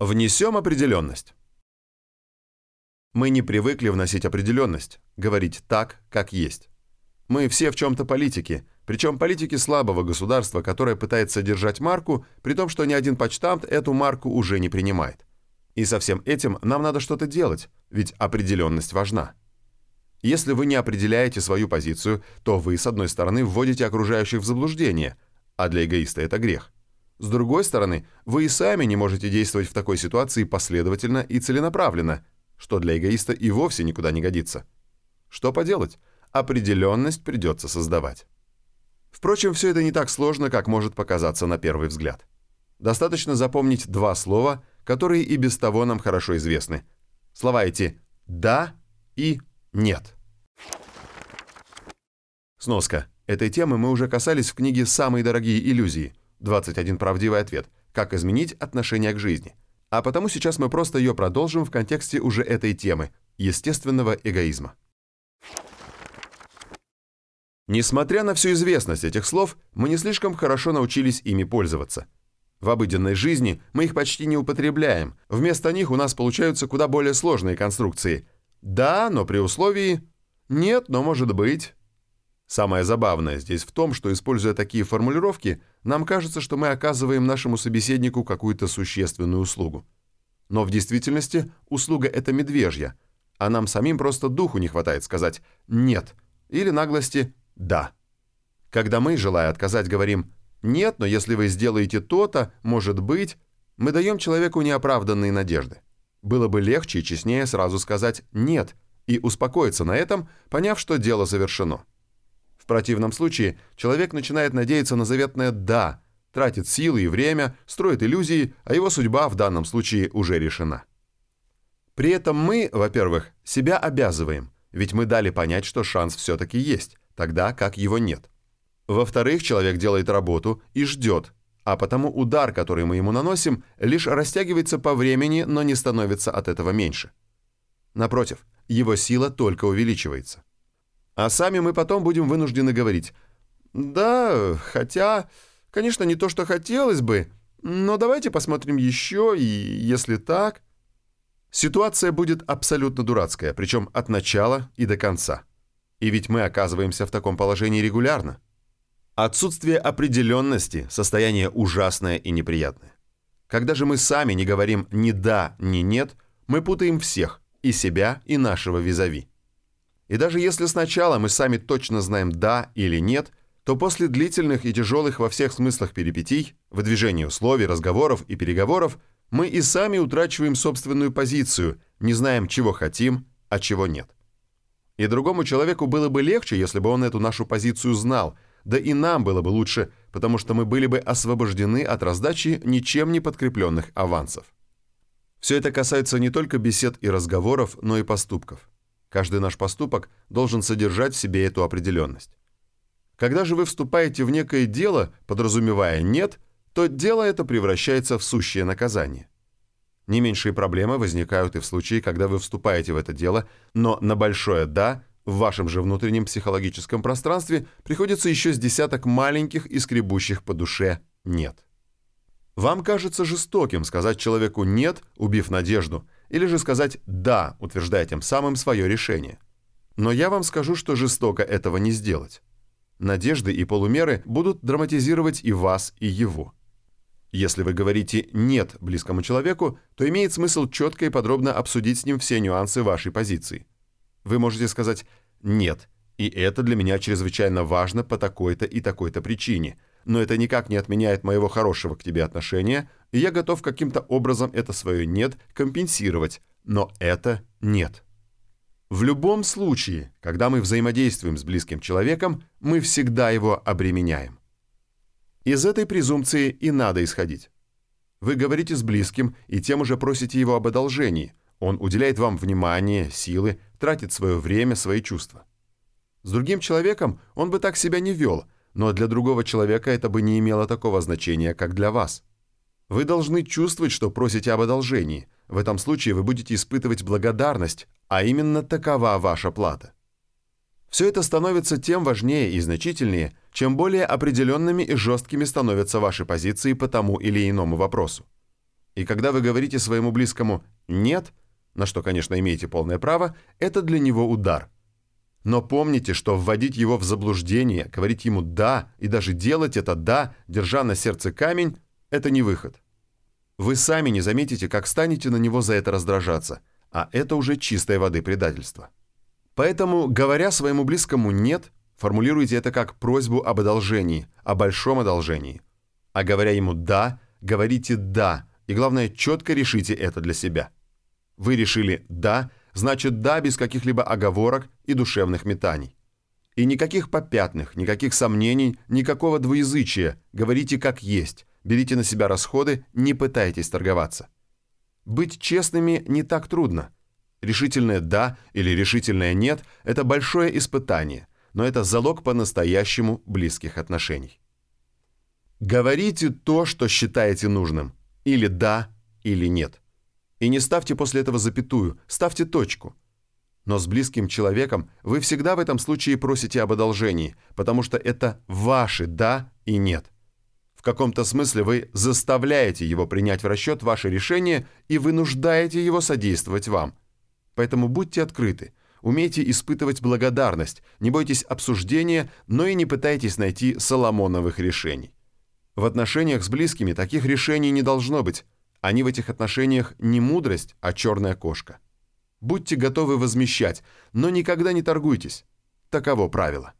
Внесем определенность. Мы не привыкли вносить определенность, говорить так, как есть. Мы все в чем-то политики, причем политики слабого государства, которое пытается держать марку, при том, что ни один почтамт эту марку уже не принимает. И со всем этим нам надо что-то делать, ведь определенность важна. Если вы не определяете свою позицию, то вы, с одной стороны, вводите окружающих в заблуждение, а для эгоиста это грех. С другой стороны, вы и сами не можете действовать в такой ситуации последовательно и целенаправленно, что для эгоиста и вовсе никуда не годится. Что поделать? Определенность придется создавать. Впрочем, все это не так сложно, как может показаться на первый взгляд. Достаточно запомнить два слова, которые и без того нам хорошо известны. Слова эти «да» и «нет». Сноска. Этой темы мы уже касались в книге «Самые дорогие иллюзии» 21 правдивый ответ «Как изменить отношение к жизни». А потому сейчас мы просто ее продолжим в контексте уже этой темы – естественного эгоизма. Несмотря на всю известность этих слов, мы не слишком хорошо научились ими пользоваться. В обыденной жизни мы их почти не употребляем, вместо них у нас получаются куда более сложные конструкции. «Да, но при условии...» «Нет, но может быть...» Самое забавное здесь в том, что, используя такие формулировки, нам кажется, что мы оказываем нашему собеседнику какую-то существенную услугу. Но в действительности услуга это медвежья, а нам самим просто духу не хватает сказать «нет» или наглости «да». Когда мы, желая отказать, говорим «нет, но если вы сделаете то-то, может быть», мы даем человеку неоправданные надежды. Было бы легче и честнее сразу сказать «нет» и успокоиться на этом, поняв, что дело завершено противном случае человек начинает надеяться на заветное «да», тратит силы и время, строит иллюзии, а его судьба в данном случае уже решена. При этом мы, во-первых, себя обязываем, ведь мы дали понять, что шанс все-таки есть, тогда как его нет. Во-вторых, человек делает работу и ждет, а потому удар, который мы ему наносим, лишь растягивается по времени, но не становится от этого меньше. Напротив, его сила только увеличивается. А сами мы потом будем вынуждены говорить. Да, хотя, конечно, не то, что хотелось бы, но давайте посмотрим еще, и если так... Ситуация будет абсолютно дурацкая, причем от начала и до конца. И ведь мы оказываемся в таком положении регулярно. Отсутствие определенности – состояние ужасное и неприятное. Когда же мы сами не говорим ни «да», ни «нет», мы путаем всех – и себя, и нашего визави. И даже если сначала мы сами точно знаем «да» или «нет», то после длительных и тяжелых во всех смыслах перипетий, выдвижения условий, разговоров и переговоров, мы и сами утрачиваем собственную позицию, не знаем, чего хотим, а чего нет. И другому человеку было бы легче, если бы он эту нашу позицию знал, да и нам было бы лучше, потому что мы были бы освобождены от раздачи ничем не подкрепленных авансов. Все это касается не только бесед и разговоров, но и поступков. Каждый наш поступок должен содержать в себе эту определенность. Когда же вы вступаете в некое дело, подразумевая «нет», то дело это превращается в сущее наказание. Не меньшие проблемы возникают и в случае, когда вы вступаете в это дело, но на большое «да» в вашем же внутреннем психологическом пространстве приходится еще с десяток маленьких и скребущих по душе «нет». Вам кажется жестоким сказать человеку «нет», убив надежду – или же сказать «да», утверждая тем самым свое решение. Но я вам скажу, что жестоко этого не сделать. Надежды и полумеры будут драматизировать и вас, и его. Если вы говорите «нет» близкому человеку, то имеет смысл четко и подробно обсудить с ним все нюансы вашей позиции. Вы можете сказать «нет», и это для меня чрезвычайно важно по такой-то и такой-то причине, но это никак не отменяет моего хорошего к тебе отношения, и я готов каким-то образом это свое «нет» компенсировать, но это «нет». В любом случае, когда мы взаимодействуем с близким человеком, мы всегда его обременяем. Из этой презумпции и надо исходить. Вы говорите с близким и тем уже просите его об одолжении. Он уделяет вам внимание, силы, тратит свое время, свои чувства. С другим человеком он бы так себя не вел, но для другого человека это бы не имело такого значения, как для вас. Вы должны чувствовать, что просите об одолжении. В этом случае вы будете испытывать благодарность, а именно такова ваша плата. Все это становится тем важнее и значительнее, чем более определенными и жесткими становятся ваши позиции по тому или иному вопросу. И когда вы говорите своему близкому «нет», на что, конечно, имеете полное право, это для него удар. Но помните, что вводить его в заблуждение, говорить ему «да» и даже делать это «да», держа на сердце камень – это не выход. Вы сами не заметите, как станете на него за это раздражаться, а это уже чистой воды предательство. Поэтому, говоря своему близкому «нет», формулируйте это как просьбу об одолжении, о большом одолжении. А говоря ему «да», говорите «да», и главное, четко решите это для себя. Вы решили «да», значит «да» без каких-либо оговорок и душевных метаний. И никаких попятных, никаких сомнений, никакого двуязычия. Говорите как есть, берите на себя расходы, не пытайтесь торговаться. Быть честными не так трудно. Решительное «да» или решительное «нет» – это большое испытание, но это залог по-настоящему близких отношений. Говорите то, что считаете нужным. Или да, или нет. И не ставьте после этого запятую, ставьте точку. Но с близким человеком вы всегда в этом случае просите об одолжении, потому что это ваши «да» и «нет». В каком-то смысле вы заставляете его принять в расчет ваше решение и вынуждаете его содействовать вам. Поэтому будьте открыты, умейте испытывать благодарность, не бойтесь обсуждения, но и не пытайтесь найти соломоновых решений. В отношениях с близкими таких решений не должно быть. Они в этих отношениях не мудрость, а черная кошка. Будьте готовы возмещать, но никогда не торгуйтесь. Таково правило.